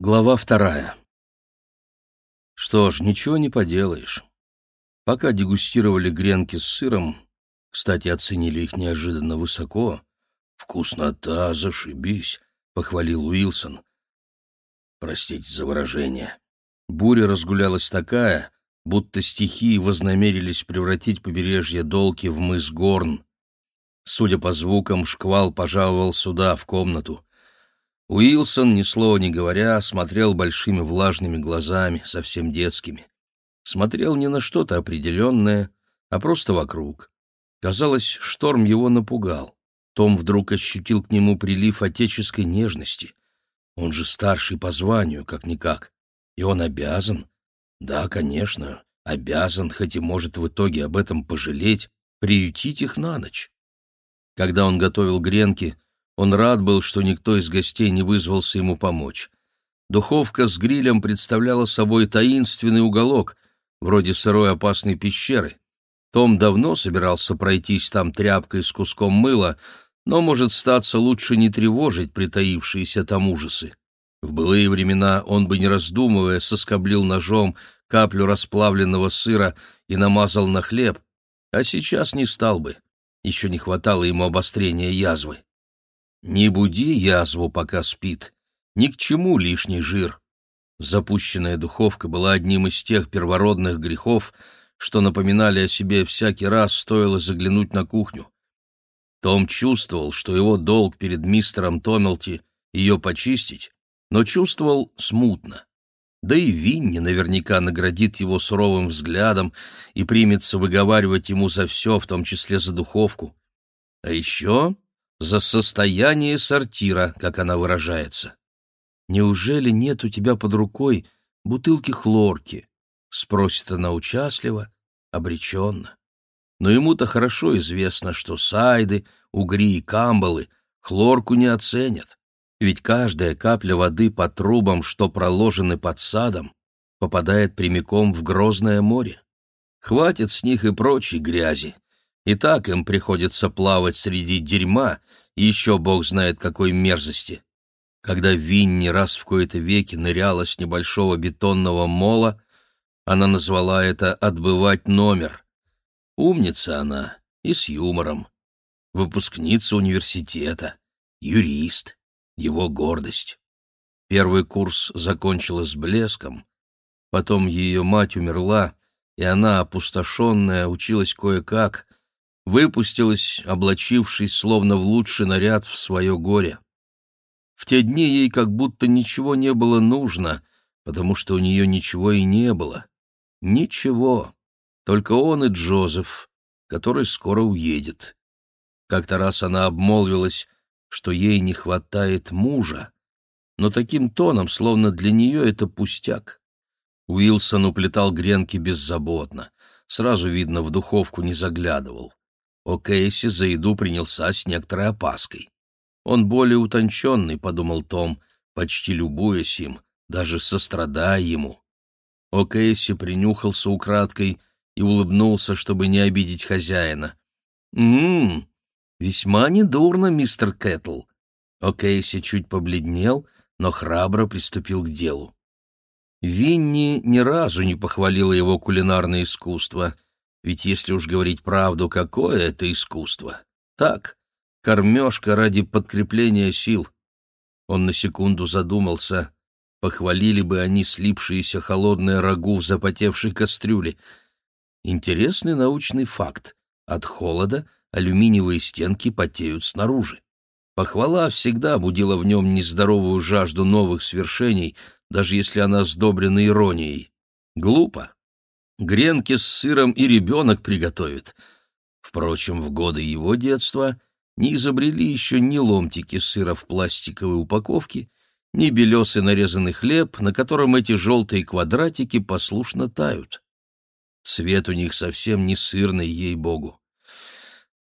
Глава вторая. Что ж, ничего не поделаешь. Пока дегустировали гренки с сыром, кстати, оценили их неожиданно высоко. «Вкуснота, зашибись», — похвалил Уилсон. Простите за выражение. Буря разгулялась такая, будто стихии вознамерились превратить побережье Долки в мыс Горн. Судя по звукам, шквал пожаловал сюда, в комнату — Уилсон, ни слова не говоря, смотрел большими влажными глазами, совсем детскими. Смотрел не на что-то определенное, а просто вокруг. Казалось, шторм его напугал. Том вдруг ощутил к нему прилив отеческой нежности. Он же старший по званию, как-никак. И он обязан, да, конечно, обязан, хоть и может в итоге об этом пожалеть, приютить их на ночь. Когда он готовил гренки, он рад был, что никто из гостей не вызвался ему помочь. Духовка с грилем представляла собой таинственный уголок, вроде сырой опасной пещеры. Том давно собирался пройтись там тряпкой с куском мыла, но, может, статься лучше не тревожить притаившиеся там ужасы. В былые времена он бы, не раздумывая, соскоблил ножом каплю расплавленного сыра и намазал на хлеб, а сейчас не стал бы. Еще не хватало ему обострения язвы. Не буди язву, пока спит. Ни к чему лишний жир. Запущенная духовка была одним из тех первородных грехов, что напоминали о себе всякий раз, стоило заглянуть на кухню. Том чувствовал, что его долг перед мистером Томилти ее почистить, но чувствовал смутно. Да и Винни наверняка наградит его суровым взглядом и примется выговаривать ему за все, в том числе за духовку. А еще за состояние сортира, как она выражается. «Неужели нет у тебя под рукой бутылки хлорки?» — спросит она участливо, обреченно. Но ему-то хорошо известно, что сайды, угри и камбалы хлорку не оценят, ведь каждая капля воды по трубам, что проложены под садом, попадает прямиком в грозное море. Хватит с них и прочей грязи, и так им приходится плавать среди дерьма, еще бог знает какой мерзости. Когда Винни раз в кои-то веки ныряла с небольшого бетонного мола, она назвала это «отбывать номер». Умница она и с юмором. Выпускница университета, юрист, его гордость. Первый курс закончила с блеском, потом ее мать умерла, и она, опустошенная, училась кое-как, выпустилась, облачившись словно в лучший наряд в свое горе. В те дни ей как будто ничего не было нужно, потому что у нее ничего и не было. Ничего. Только он и Джозеф, который скоро уедет. Как-то раз она обмолвилась, что ей не хватает мужа, но таким тоном, словно для нее это пустяк. Уилсон уплетал гренки беззаботно. Сразу видно, в духовку не заглядывал. О Кейси за еду принялся с некоторой опаской. Он более утонченный, — подумал Том, почти любуясь им, даже сострадая ему. О Кейси принюхался украдкой и улыбнулся, чтобы не обидеть хозяина. «М-м, весьма недурно, мистер Кэтл». Кейси чуть побледнел, но храбро приступил к делу. Винни ни разу не похвалила его кулинарное искусство — ведь если уж говорить правду, какое это искусство? Так, кормежка ради подкрепления сил. Он на секунду задумался, похвалили бы они слипшиеся холодное рагу в запотевшей кастрюле. Интересный научный факт. От холода алюминиевые стенки потеют снаружи. Похвала всегда будила в нем нездоровую жажду новых свершений, даже если она сдобрена иронией. Глупо. Гренки с сыром и ребенок приготовит. Впрочем, в годы его детства не изобрели еще ни ломтики сыра в пластиковой упаковке, ни белесый нарезанный хлеб, на котором эти желтые квадратики послушно тают. Цвет у них совсем не сырный, ей-богу.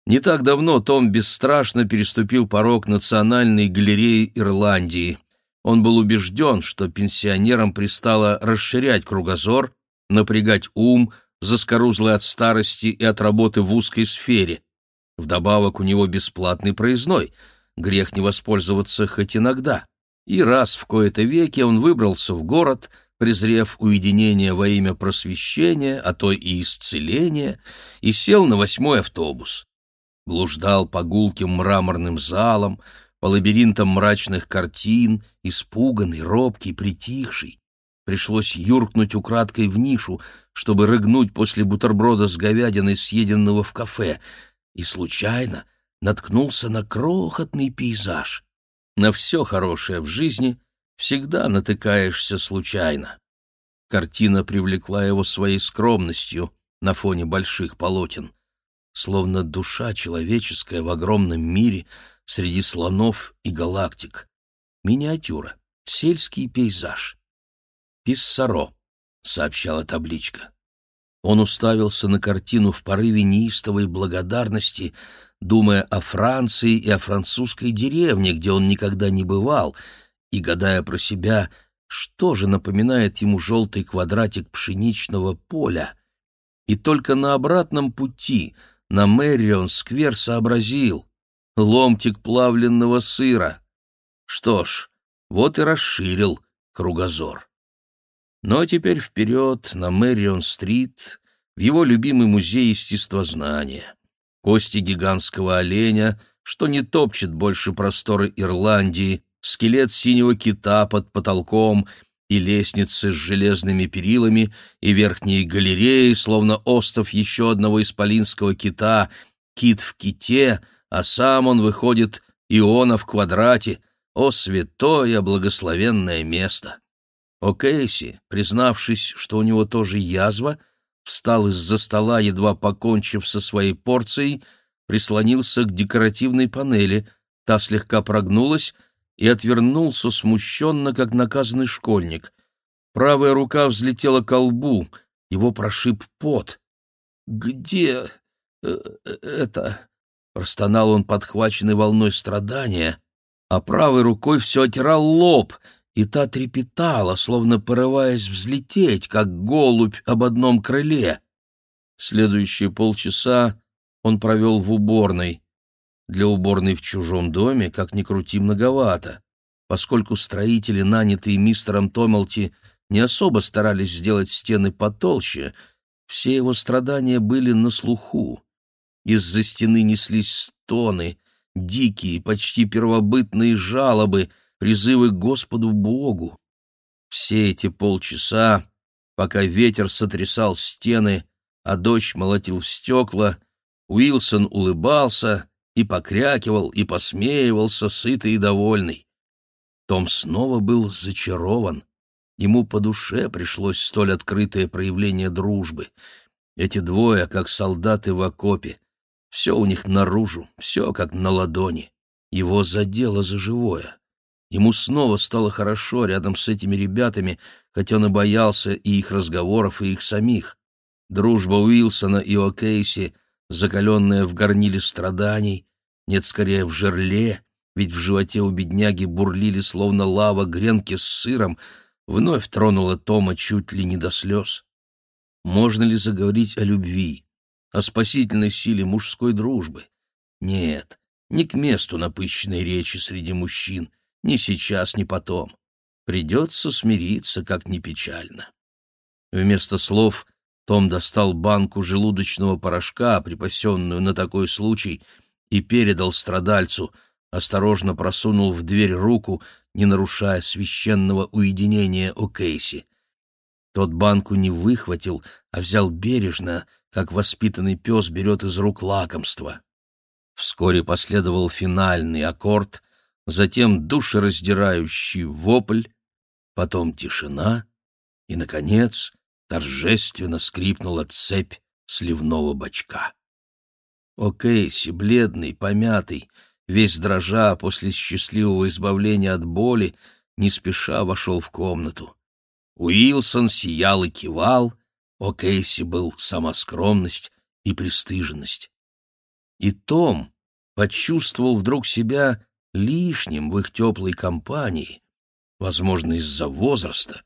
Не так давно Том бесстрашно переступил порог Национальной галереи Ирландии. Он был убежден, что пенсионерам пристало расширять кругозор напрягать ум, заскорузлый от старости и от работы в узкой сфере. Вдобавок у него бесплатный проездной, грех не воспользоваться хоть иногда. и раз в кои-то веки он выбрался в город, презрев уединение во имя просвещения, а то и исцеления, и сел на восьмой автобус. Блуждал по гулким мраморным залам, по лабиринтам мрачных картин, испуганный, робкий, притихший. Пришлось юркнуть украдкой в нишу, чтобы рыгнуть после бутерброда с говядиной, съеденного в кафе, и случайно наткнулся на крохотный пейзаж. На все хорошее в жизни всегда натыкаешься случайно. Картина привлекла его своей скромностью на фоне больших полотен. Словно душа человеческая в огромном мире среди слонов и галактик. Миниатюра, сельский пейзаж. «Писсаро», — сообщала табличка. Он уставился на картину в порыве неистовой благодарности, думая о Франции и о французской деревне, где он никогда не бывал, и гадая про себя, что же напоминает ему желтый квадратик пшеничного поля. И только на обратном пути, на Мэрион-сквер, сообразил — ломтик плавленного сыра. Что ж, вот и расширил кругозор. Но теперь вперед, на Мэрион-стрит, в его любимый музей естествознания. Кости гигантского оленя, что не топчет больше просторы Ирландии, скелет синего кита под потолком и лестницы с железными перилами, и верхние галереи, словно остов еще одного исполинского кита, кит в ките, а сам он выходит Иона в квадрате, о святое благословенное место! О Кейси, признавшись, что у него тоже язва, встал из-за стола, едва покончив со своей порцией, прислонился к декоративной панели, та слегка прогнулась, и отвернулся смущенно, как наказанный школьник. Правая рука взлетела к лбу, его прошиб пот. «Где э, э, это?» — простонал он, подхваченный волной страдания, а правой рукой все отирал лоб, и та трепетала, словно порываясь взлететь, как голубь об одном крыле. Следующие полчаса он провел в уборной. Для уборной в чужом доме, как ни крути, многовато, поскольку строители, нанятые мистером Томелти, не особо старались сделать стены потолще, все его страдания были на слуху. Из-за стены неслись стоны, дикие, почти первобытные жалобы, призывы к Господу Богу. Все эти полчаса, пока ветер сотрясал стены, а дождь молотил в стекла, Уилсон улыбался и покрякивал, и посмеивался, сытый и довольный. Том снова был зачарован. Ему по душе пришлось столь открытое проявление дружбы. Эти двое, как солдаты в окопе. Все у них наружу, все как на ладони. Его задело за живое. Ему снова стало хорошо рядом с этими ребятами, хотя он и боялся и их разговоров, и их самих. Дружба Уилсона и О'Кейси, закаленная в горниле страданий, нет, скорее в жерле, ведь в животе у бедняги бурлили словно лава гренки с сыром, вновь тронула Тома чуть ли не до слез. Можно ли заговорить о любви, о спасительной силе мужской дружбы? Нет, не к месту напыщенной речи среди мужчин, ни сейчас, ни потом. Придется смириться, как ни печально. Вместо слов Том достал банку желудочного порошка, припасенную на такой случай — и передал страдальцу, осторожно просунул в дверь руку, не нарушая священного уединения у Кейси. Тот банку не выхватил, а взял бережно, как воспитанный пес берет из рук лакомство. Вскоре последовал финальный аккорд, затем душераздирающий вопль, потом тишина, и, наконец, торжественно скрипнула цепь сливного бачка. О Кейси, бледный, помятый, весь дрожа после счастливого избавления от боли, не спеша вошел в комнату. Уилсон сиял и кивал, о Кейси был сама скромность и пристыженность. И Том почувствовал вдруг себя лишним в их теплой компании, возможно, из-за возраста,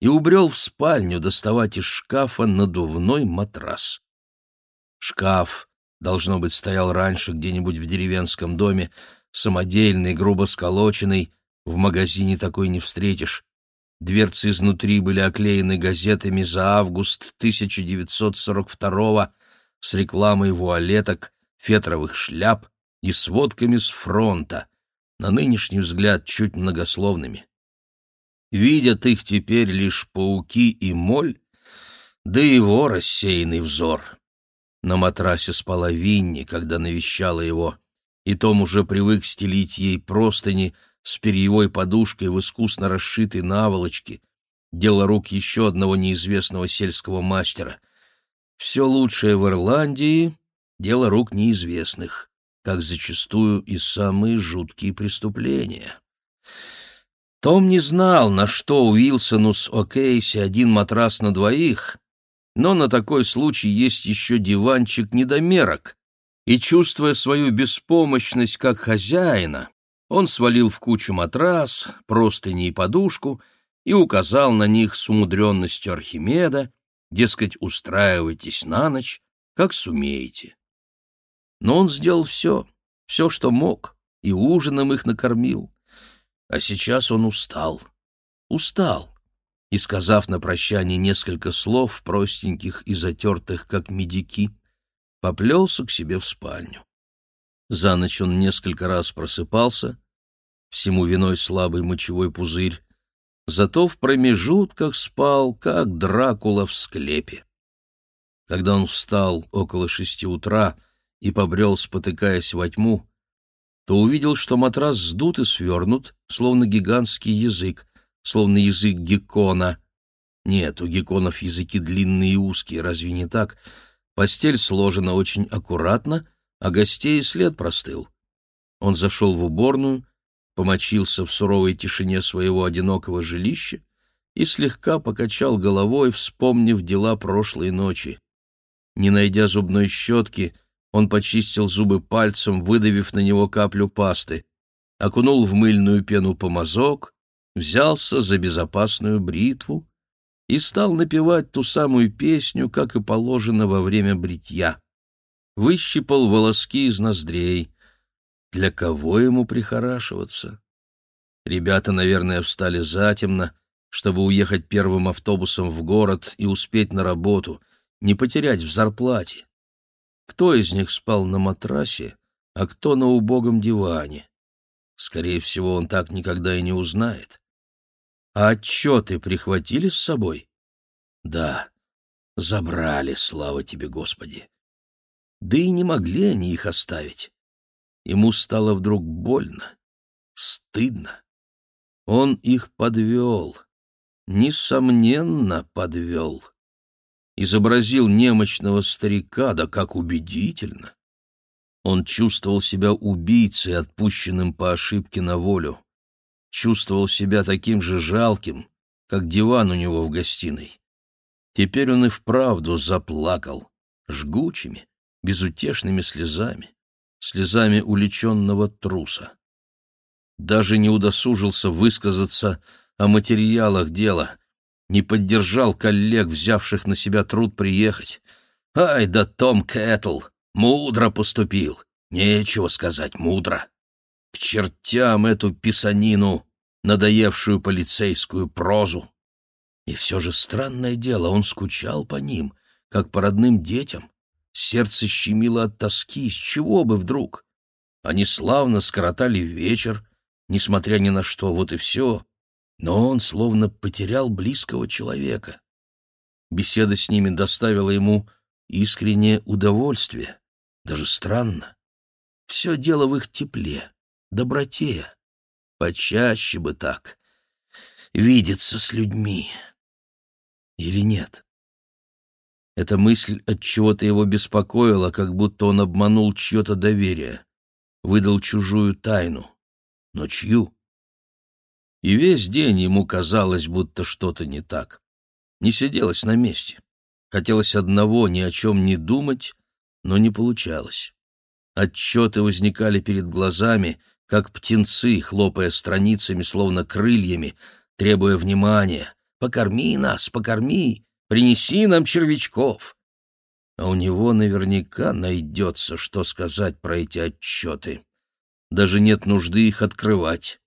и убрел в спальню доставать из шкафа надувной матрас. Шкаф должно быть, стоял раньше где-нибудь в деревенском доме, самодельный, грубо сколоченный, В магазине такой не встретишь. Дверцы изнутри были оклеены газетами за август 1942 с рекламой вуалеток, фетровых шляп и сводками с фронта, на нынешний взгляд чуть многословными. Видят их теперь лишь пауки и моль, да его рассеянный взор. На матрасе спала Винни, когда навещала его, и Том уже привык стелить ей простыни с перьевой подушкой в искусно расшитой наволочке, дело рук еще одного неизвестного сельского мастера. Все лучшее в Ирландии — дело рук неизвестных, как зачастую и самые жуткие преступления. Том не знал, на что Уилсону с О'Кейси один матрас на двоих, но на такой случай есть еще диванчик-недомерок, и, чувствуя свою беспомощность как хозяина, он свалил в кучу матрас, простыни и подушку и указал на них с умудренностью Архимеда, дескать, устраивайтесь на ночь, как сумеете. Но он сделал все, все, что мог, и ужином их накормил. А сейчас он устал. Устал. И, сказав на прощание несколько слов, простеньких и затертых, как медики, поплелся к себе в спальню. За ночь он несколько раз просыпался, всему виной слабый мочевой пузырь, зато в промежутках спал, как Дракула в склепе. Когда он встал около шести утра и побрел, спотыкаясь во тьму, то увидел, что матрас сдут и свернут, словно гигантский язык, словно язык геккона. Нет, у гекконов языки длинные и узкие, разве не так? Постель сложена очень аккуратно, а гостей след простыл. Он зашел в уборную, помочился в суровой тишине своего одинокого жилища и слегка покачал головой, вспомнив дела прошлой ночи. Не найдя зубной щетки, он почистил зубы пальцем, выдавив на него каплю пасты, окунул в мыльную пену помазок, взялся за безопасную бритву и стал напевать ту самую песню, как и положено во время бритья. Выщипал волоски из ноздрей. Для кого ему прихорашиваться? Ребята, наверное, встали затемно, чтобы уехать первым автобусом в город и успеть на работу, не потерять в зарплате. Кто из них спал на матрасе, а кто на убогом диване? Скорее всего, он так никогда и не узнает. А отчеты прихватили с собой? Да, забрали, слава тебе, Господи. Да и не могли они их оставить. Ему стало вдруг больно, стыдно. Он их подвел, несомненно подвел изобразил немощного старика, да как убедительно. Он чувствовал себя убийцей, отпущенным по ошибке на волю. Чувствовал себя таким же жалким, как диван у него в гостиной. Теперь он и вправду заплакал, жгучими, безутешными слезами, слезами уличенного труса. Даже не удосужился высказаться о материалах дела, не поддержал коллег, взявших на себя труд приехать. Ай да Том Кэтл, мудро поступил, нечего сказать, мудро. К чертям эту писанину, надоевшую полицейскую прозу. И все же странное дело, он скучал по ним, как по родным детям. Сердце щемило от тоски, с чего бы вдруг? Они славно скоротали вечер, несмотря ни на что, вот и все но он словно потерял близкого человека. Беседа с ними доставила ему искреннее удовольствие, даже странно. Все дело в их тепле, доброте. Почаще бы так. Видеться с людьми. Или нет? Эта мысль от чего-то его беспокоила, как будто он обманул чье-то доверие, выдал чужую тайну. Но чью? И весь день ему казалось, будто что-то не так. Не сиделось на месте. Хотелось одного, ни о чем не думать, но не получалось. Отчеты возникали перед глазами, как птенцы, хлопая страницами, словно крыльями, требуя внимания. «Покорми нас, покорми! Принеси нам червячков!» А у него наверняка найдется, что сказать про эти отчеты. Даже нет нужды их открывать.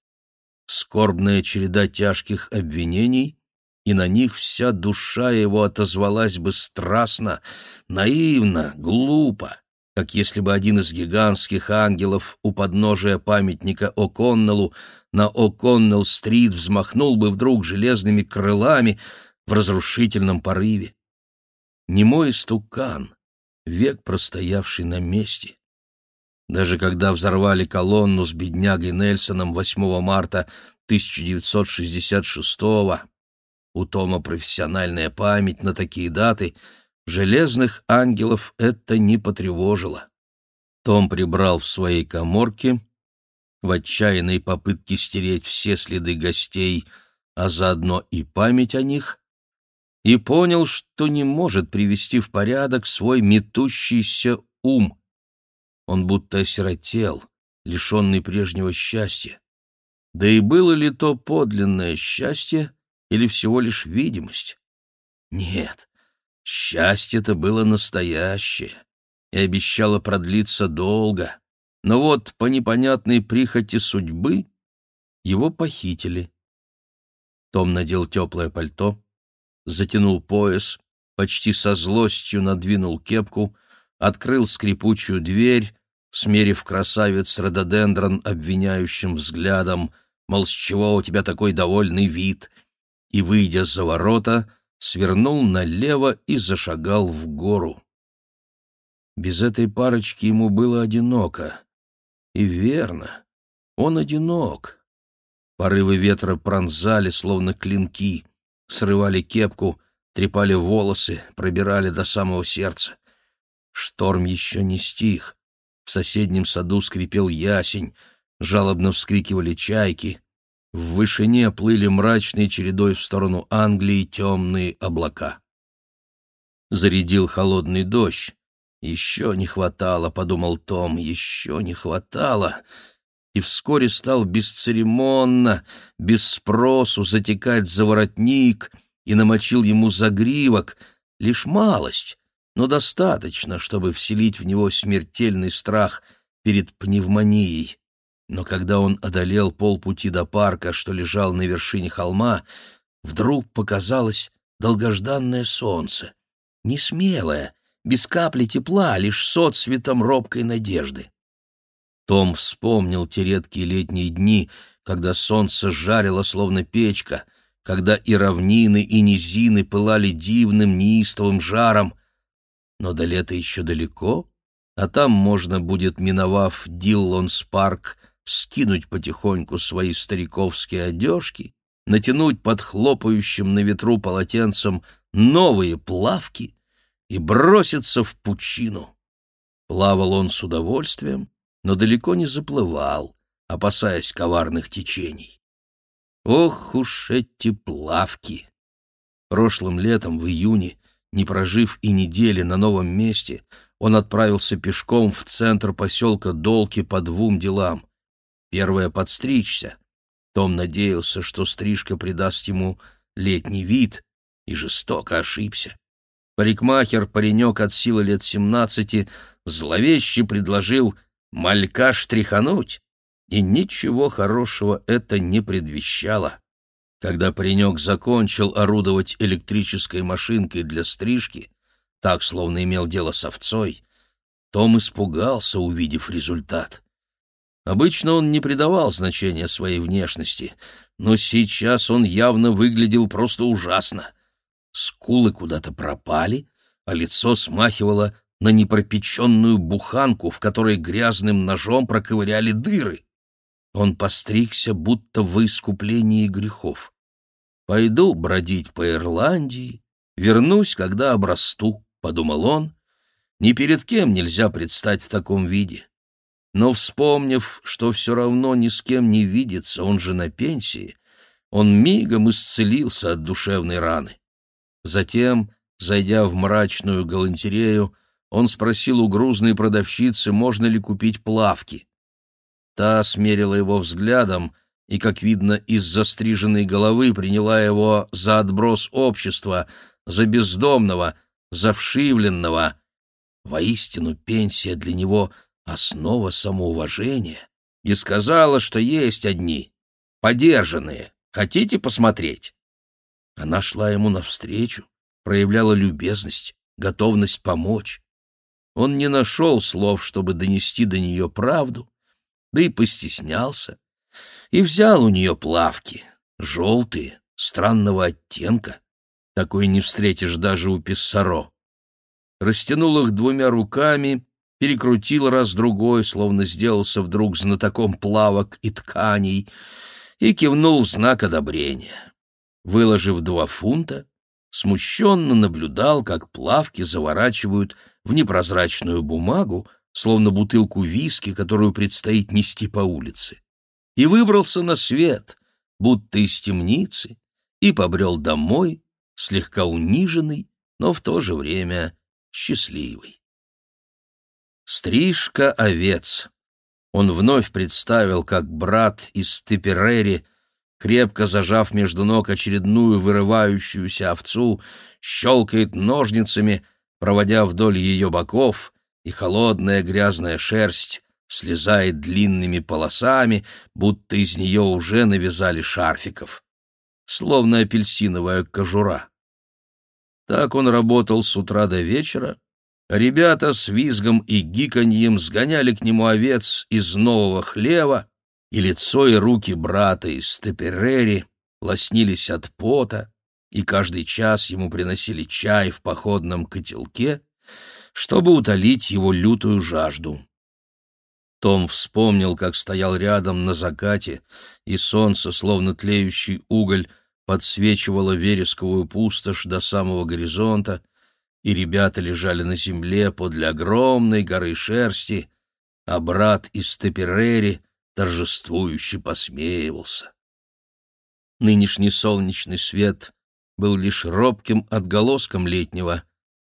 Скорбная череда тяжких обвинений, и на них вся душа его отозвалась бы страстно, наивно, глупо, как если бы один из гигантских ангелов у подножия памятника О'Коннеллу на О'Коннелл-стрит взмахнул бы вдруг железными крылами в разрушительном порыве. Немой стукан, век простоявший на месте. Даже когда взорвали колонну с беднягой Нельсоном 8 марта 1966 года, у Тома профессиональная память на такие даты, железных ангелов это не потревожило. Том прибрал в своей коморке, в отчаянной попытке стереть все следы гостей, а заодно и память о них, и понял, что не может привести в порядок свой метущийся ум. Он будто осиротел, лишенный прежнего счастья. Да и было ли то подлинное счастье или всего лишь видимость? Нет, счастье-то было настоящее и обещало продлиться долго, но вот по непонятной прихоти судьбы его похитили. Том надел теплое пальто, затянул пояс, почти со злостью надвинул кепку, открыл скрипучую дверь, смерив красавец рододендрон обвиняющим взглядом, мол, с чего у тебя такой довольный вид, и, выйдя за ворота, свернул налево и зашагал в гору. Без этой парочки ему было одиноко. И верно, он одинок. Порывы ветра пронзали, словно клинки срывали кепку, трепали волосы, пробирали до самого сердца. Шторм еще не стих. В соседнем саду скрипел ясень, жалобно вскрикивали чайки. В вышине плыли мрачной чередой в сторону Англии темные облака. Зарядил холодный дождь. «Еще не хватало», — подумал Том, — «еще не хватало» и вскоре стал бесцеремонно, без спросу затекать за воротник и намочил ему загривок, лишь малость, но достаточно, чтобы вселить в него смертельный страх перед пневмонией. Но когда он одолел полпути до парка, что лежал на вершине холма, вдруг показалось долгожданное солнце, не смелое, без капли тепла, лишь соцветом робкой надежды. Том вспомнил те редкие летние дни, когда солнце жарило, словно печка, когда и равнины, и низины пылали дивным неистовым жаром. Но до лета еще далеко, а там можно будет, миновав Диллонс-парк, скинуть потихоньку свои стариковские одежки, натянуть под хлопающим на ветру полотенцем новые плавки и броситься в пучину. Плавал он с удовольствием, но далеко не заплывал, опасаясь коварных течений. Ох уж эти плавки! Прошлым летом, в июне, не прожив и недели на новом месте, он отправился пешком в центр поселка Долки по двум делам. Первое — подстричься. Том надеялся, что стрижка придаст ему летний вид, и жестоко ошибся. Парикмахер, паренек от силы лет семнадцати, зловеще предложил малька штрихануть, и ничего хорошего это не предвещало. Когда паренек закончил орудовать электрической машинкой для стрижки, так, словно имел дело с овцой, том испугался, увидев результат. Обычно он не придавал значения своей внешности, но сейчас он явно выглядел просто ужасно. Скулы куда-то пропали, а лицо смахивало на непропеченную буханку, в которой грязным ножом проковыряли дыры. Он постригся, будто в искуплении грехов. «Пойду бродить по Ирландии, вернусь, когда обрасту», — подумал он. «Ни перед кем нельзя предстать в таком виде». Но, вспомнив, что все равно ни с кем не видится, он же на пенсии, он мигом исцелился от душевной раны. Затем, зайдя в мрачную галантерею, он спросил у грузной продавщицы, можно ли купить плавки. Та смерила его взглядом и, как видно, из застриженной головы приняла его за отброс общества, за бездомного, за вшивленного. Воистину, пенсия для него — основа самоуважения, и сказала, что есть одни. подержанные. Хотите посмотреть?» Она шла ему навстречу, проявляла любезность, готовность помочь. Он не нашел слов, чтобы донести до нее правду, да и постеснялся, и взял у нее плавки, желтые, странного оттенка. Такой не встретишь даже у Писсаро. Растянул их двумя руками, перекрутил раз-другой, словно сделался вдруг знатоком плавок и тканей, и кивнул в знак одобрения. Выложив два фунта, смущенно наблюдал, как плавки заворачивают в непрозрачную бумагу, словно бутылку виски, которую предстоит нести по улице. И выбрался на свет, будто из темницы, и побрел домой, слегка униженный, но в то же время счастливый. Стрижка овец. Он вновь представил, как брат из Теперери, крепко зажав между ног очередную вырывающуюся овцу, щелкает ножницами, проводя вдоль ее боков, и холодная грязная шерсть слезает длинными полосами, будто из нее уже навязали шарфиков словно апельсиновая кожура. Так он работал с утра до вечера, ребята с визгом и гиканьем сгоняли к нему овец из нового хлева, и лицо и руки брата из Теперери лоснились от пота, и каждый час ему приносили чай в походном котелке, чтобы утолить его лютую жажду. Том вспомнил, как стоял рядом на закате, и солнце, словно тлеющий уголь, подсвечивала вересковую пустошь до самого горизонта, и ребята лежали на земле подле огромной горы шерсти, а брат из Теперери торжествующе посмеивался. Нынешний солнечный свет был лишь робким отголоском летнего,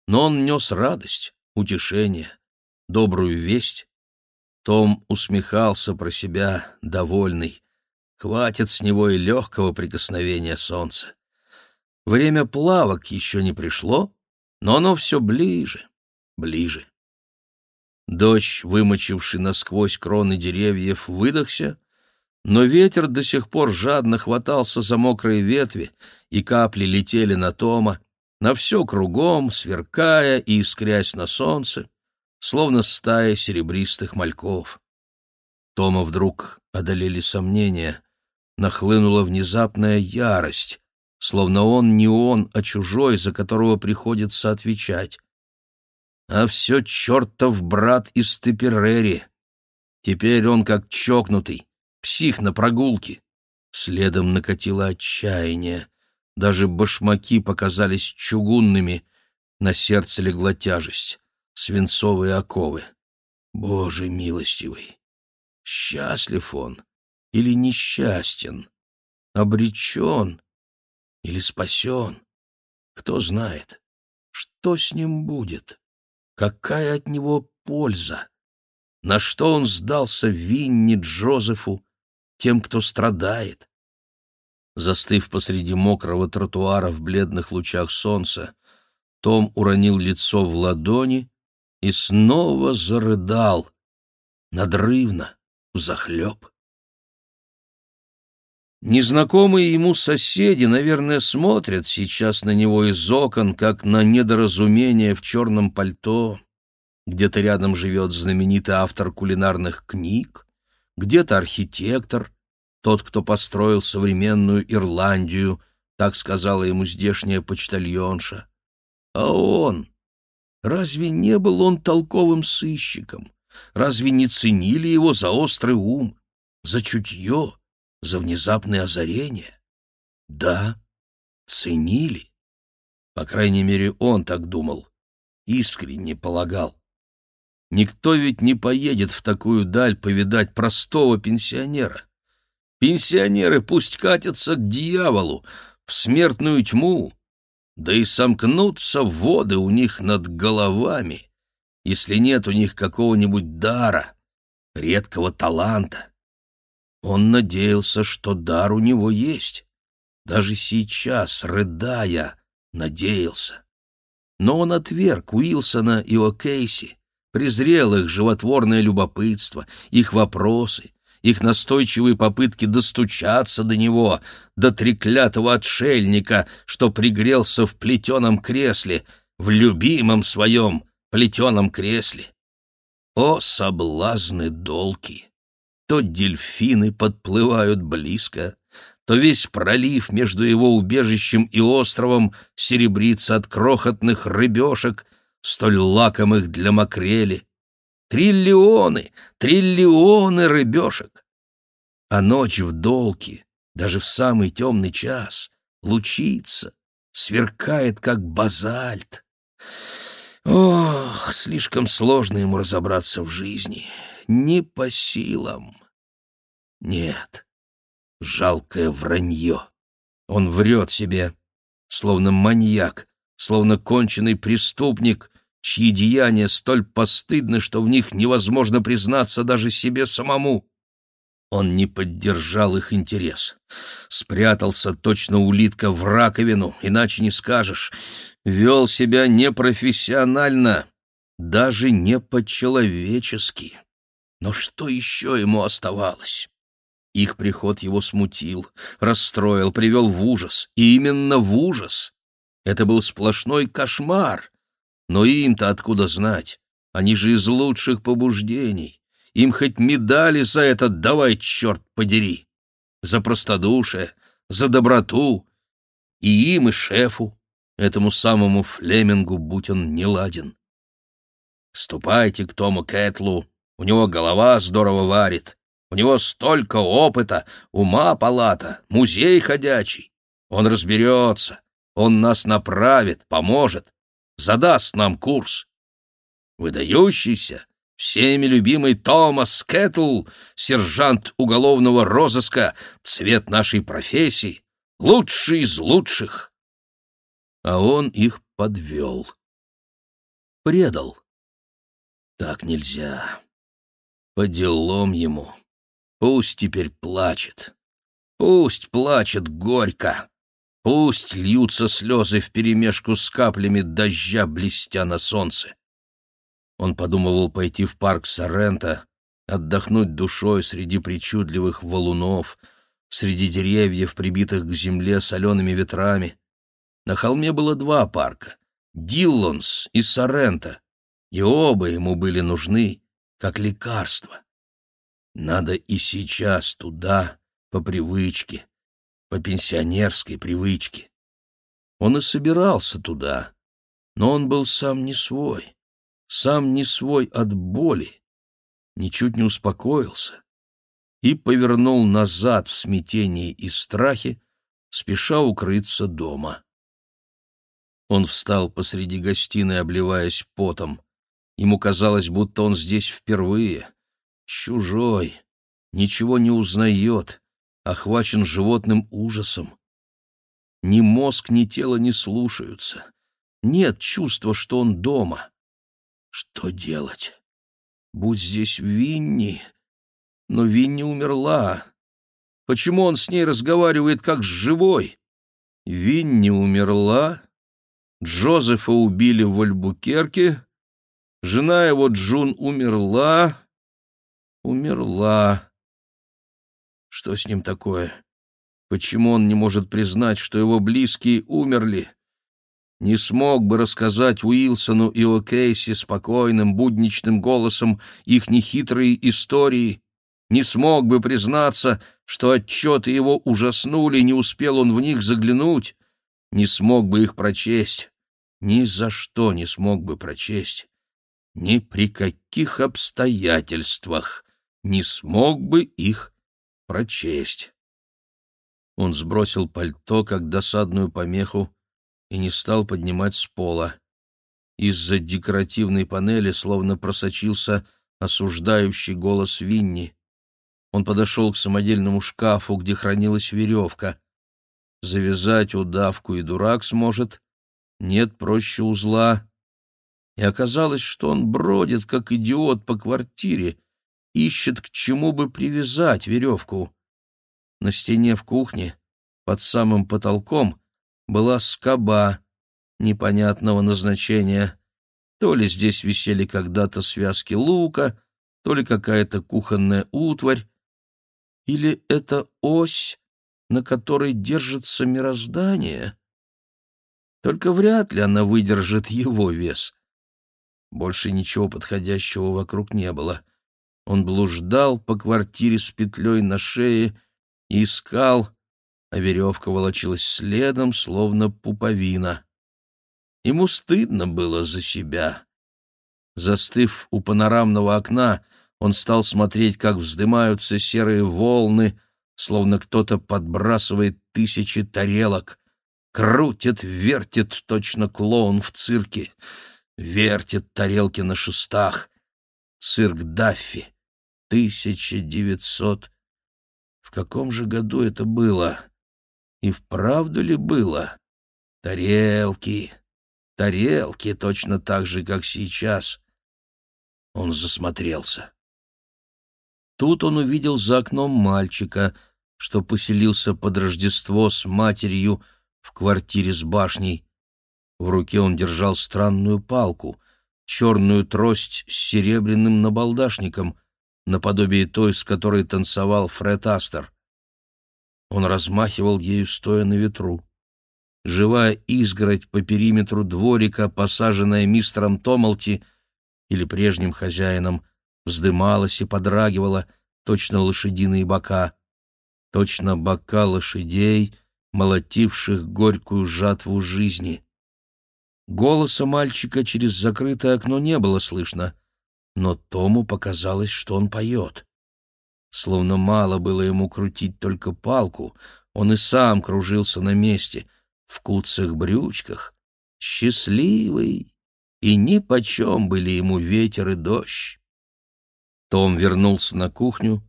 но он нес радость, утешение, добрую весть. Том усмехался про себя, довольный. Хватит с него и легкого прикосновения солнца. Время плавок еще не пришло, но оно все ближе, ближе. Дождь, вымочивший насквозь кроны деревьев, выдохся, но ветер до сих пор жадно хватался за мокрые ветви, и капли летели на Тома, на все кругом, сверкая и искрясь на солнце, словно стая серебристых мальков. Тома вдруг одолели сомнения нахлынула внезапная ярость, словно он не он, а чужой, за которого приходится отвечать. А все чертов брат из Теперери. Теперь он как чокнутый, псих на прогулке. Следом накатило отчаяние. Даже башмаки показались чугунными. На сердце легла тяжесть, свинцовые оковы. Боже милостивый! Счастлив он или несчастен, обречен или спасен. Кто знает, что с ним будет, какая от него польза, на что он сдался Винни Джозефу, тем, кто страдает. Застыв посреди мокрого тротуара в бледных лучах солнца, том уронил лицо в ладони и снова зарыдал, надрывно, взахлеб. Незнакомые ему соседи, наверное, смотрят сейчас на него из окон, как на недоразумение в черном пальто. Где-то рядом живет знаменитый автор кулинарных книг, где-то архитектор, тот, кто построил современную Ирландию, так сказала ему здешняя почтальонша. А он? Разве не был он толковым сыщиком? Разве не ценили его за острый ум, за чутье? за внезапное озарение? Да, ценили. По крайней мере, он так думал, искренне полагал. Никто ведь не поедет в такую даль повидать простого пенсионера. Пенсионеры пусть катятся к дьяволу, в смертную тьму, да и сомкнутся воды у них над головами, если нет у них какого-нибудь дара, редкого таланта. Он надеялся, что дар у него есть. Даже сейчас, рыдая, надеялся. Но он отверг Уилсона и О'Кейси, презрел их животворное любопытство, их вопросы, их настойчивые попытки достучаться до него, до треклятого отшельника, что пригрелся в плетеном кресле, в любимом своем плетеном кресле. О, соблазны долки! То дельфины подплывают близко, то весь пролив между его убежищем и островом серебрится от крохотных рыбешек, столь лакомых для макрели. Триллионы, триллионы рыбешек. А ночь в долке, даже в самый темный час, лучится, сверкает, как базальт. Ох, слишком сложно ему разобраться в жизни. Не по силам. Нет, жалкое вранье. Он врет себе, словно маньяк, словно конченый преступник, чьи деяния столь постыдны, что в них невозможно признаться даже себе самому. Он не поддержал их интерес. Спрятался точно улитка в раковину, иначе не скажешь. Вел себя непрофессионально, даже не по-человечески. Но что еще ему оставалось? Их приход его смутил, расстроил, привел в ужас. И именно в ужас. Это был сплошной кошмар. Но им-то откуда знать? Они же из лучших побуждений. Им хоть медали за это давай, черт подери. За простодушие, за доброту. И им, и шефу, этому самому Флемингу, будь он неладен. Ступайте к Тому Кэтлу, у него голова здорово варит. У него столько опыта, ума палата, музей ходячий. Он разберется, он нас направит, поможет, задаст нам курс. Выдающийся, всеми любимый Томас Кэтл, сержант уголовного розыска, цвет нашей профессии, лучший из лучших. А он их подвел. Предал. Так нельзя. По делам ему. Пусть теперь плачет. Пусть плачет горько. Пусть льются слезы вперемешку с каплями дождя, блестя на солнце. Он подумывал пойти в парк Соррента, отдохнуть душой среди причудливых валунов, среди деревьев, прибитых к земле солеными ветрами. На холме было два парка — Диллонс и Соррента, и оба ему были нужны, как лекарство. Надо и сейчас туда, по привычке, по пенсионерской привычке. Он и собирался туда, но он был сам не свой сам не свой от боли, ничуть не успокоился и повернул назад в смятении и страхе, спеша укрыться дома. Он встал посреди гостиной, обливаясь потом. Ему казалось, будто он здесь впервые. Чужой, ничего не узнает, охвачен животным ужасом. Ни мозг, ни тело не слушаются. Нет чувства, что он дома. Что делать? Будь здесь Винни. Но Винни умерла. Почему он с ней разговаривает как с живой? Винни умерла. Джозефа убили в Альбукерке. Жена его Джун умерла. Умерла. Что с ним такое? Почему он не может признать, что его близкие умерли? не смог бы рассказать Уилсону и О'Кейси спокойным, будничным голосом их нехитрые истории, не смог бы признаться, что отчеты его ужаснули, не успел он в них заглянуть, не смог бы их прочесть, ни за что не смог бы прочесть, ни при каких обстоятельствах не смог бы их прочесть. Он сбросил пальто, как досадную помеху, и не стал поднимать с пола. Из-за декоративной панели словно просочился осуждающий голос Винни. Он подошел к самодельному шкафу, где хранилась веревка. Завязать удавку и дурак сможет. Нет проще узла. И оказалось, что он бродит, как идиот, по квартире, ищет, к чему бы привязать веревку. На стене в кухне, под самым потолком, была скоба непонятного назначения. То ли здесь висели когда-то связки лука, то ли какая-то кухонная утварь, Или это ось, на которой держится мироздание? Только вряд ли она выдержит его вес. Больше ничего подходящего вокруг не было. Он блуждал по квартире с петлей на шее и искал, а веревка волочилась следом, словно пуповина. Ему стыдно было за себя. Застыв у панорамного окна, он стал смотреть, как вздымаются серые волны, словно кто-то подбрасывает тысячи тарелок. Крутит, вертит точно клоун в цирке. Вертит тарелки на шестах. Цирк Даффи. 1900... В каком же году это было? И вправду ли было? Тарелки. Тарелки точно так же, как сейчас. Он засмотрелся. Тут он увидел за окном мальчика, что поселился под Рождество с матерью в квартире с башней. В руке он держал странную палку, черную трость с серебряным набалдашником, наподобие той, с которой танцевал Фред Астер. Он размахивал ею, стоя на ветру. Живая изгородь по периметру дворика, посаженная мистером Томалти или прежним хозяином, вздымалась и подрагивала, точно лошадиные бока, точно бока лошадей, молотивших горькую жатву жизни. Голоса мальчика через закрытое окно не было слышно, но Тому показалось, что он поет. Словно мало было ему крутить только палку, он и сам кружился на месте, в куцах брючках, счастливый, и ни почем были ему ветер и дождь. Том вернулся на кухню,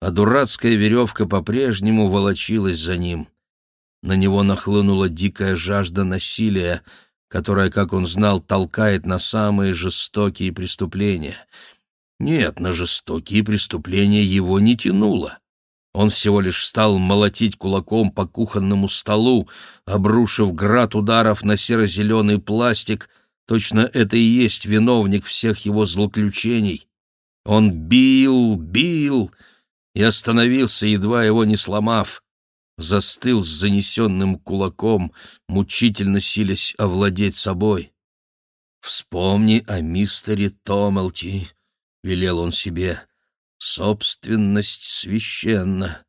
а дурацкая веревка по-прежнему волочилась за ним. На него нахлынула дикая жажда насилия, которая, как он знал, толкает на самые жестокие преступления. Нет, на жестокие преступления его не тянуло. Он всего лишь стал молотить кулаком по кухонному столу, обрушив град ударов на серо-зеленый пластик. Точно это и есть виновник всех его злоключений. Он бил, бил и остановился, едва его не сломав. Застыл с занесенным кулаком, мучительно силясь овладеть собой. «Вспомни о мистере Томелти», — велел он себе. «Собственность священна.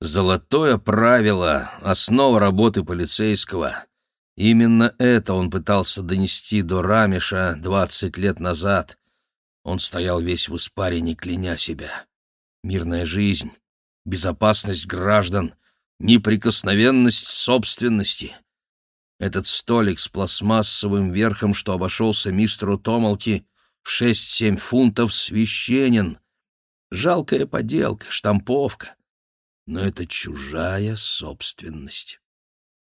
Золотое правило — основа работы полицейского. Именно это он пытался донести до Рамиша двадцать лет назад. Он стоял весь в испарине, кляня себя. Мирная жизнь, безопасность граждан, неприкосновенность собственности. Этот столик с пластмассовым верхом, что обошелся мистеру Томалти в шесть-семь фунтов, священен. Жалкая поделка, штамповка. Но это чужая собственность.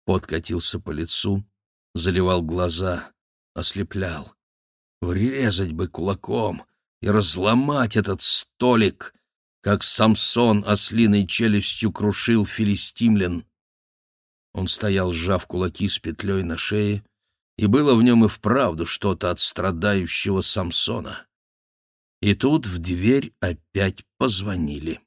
Пот катился по лицу, заливал глаза, ослеплял. Врезать бы кулаком — и разломать этот столик, как Самсон ослиной челюстью крушил филистимлян. Он стоял, сжав кулаки с петлей на шее, и было в нем и вправду что-то от страдающего Самсона. И тут в дверь опять позвонили.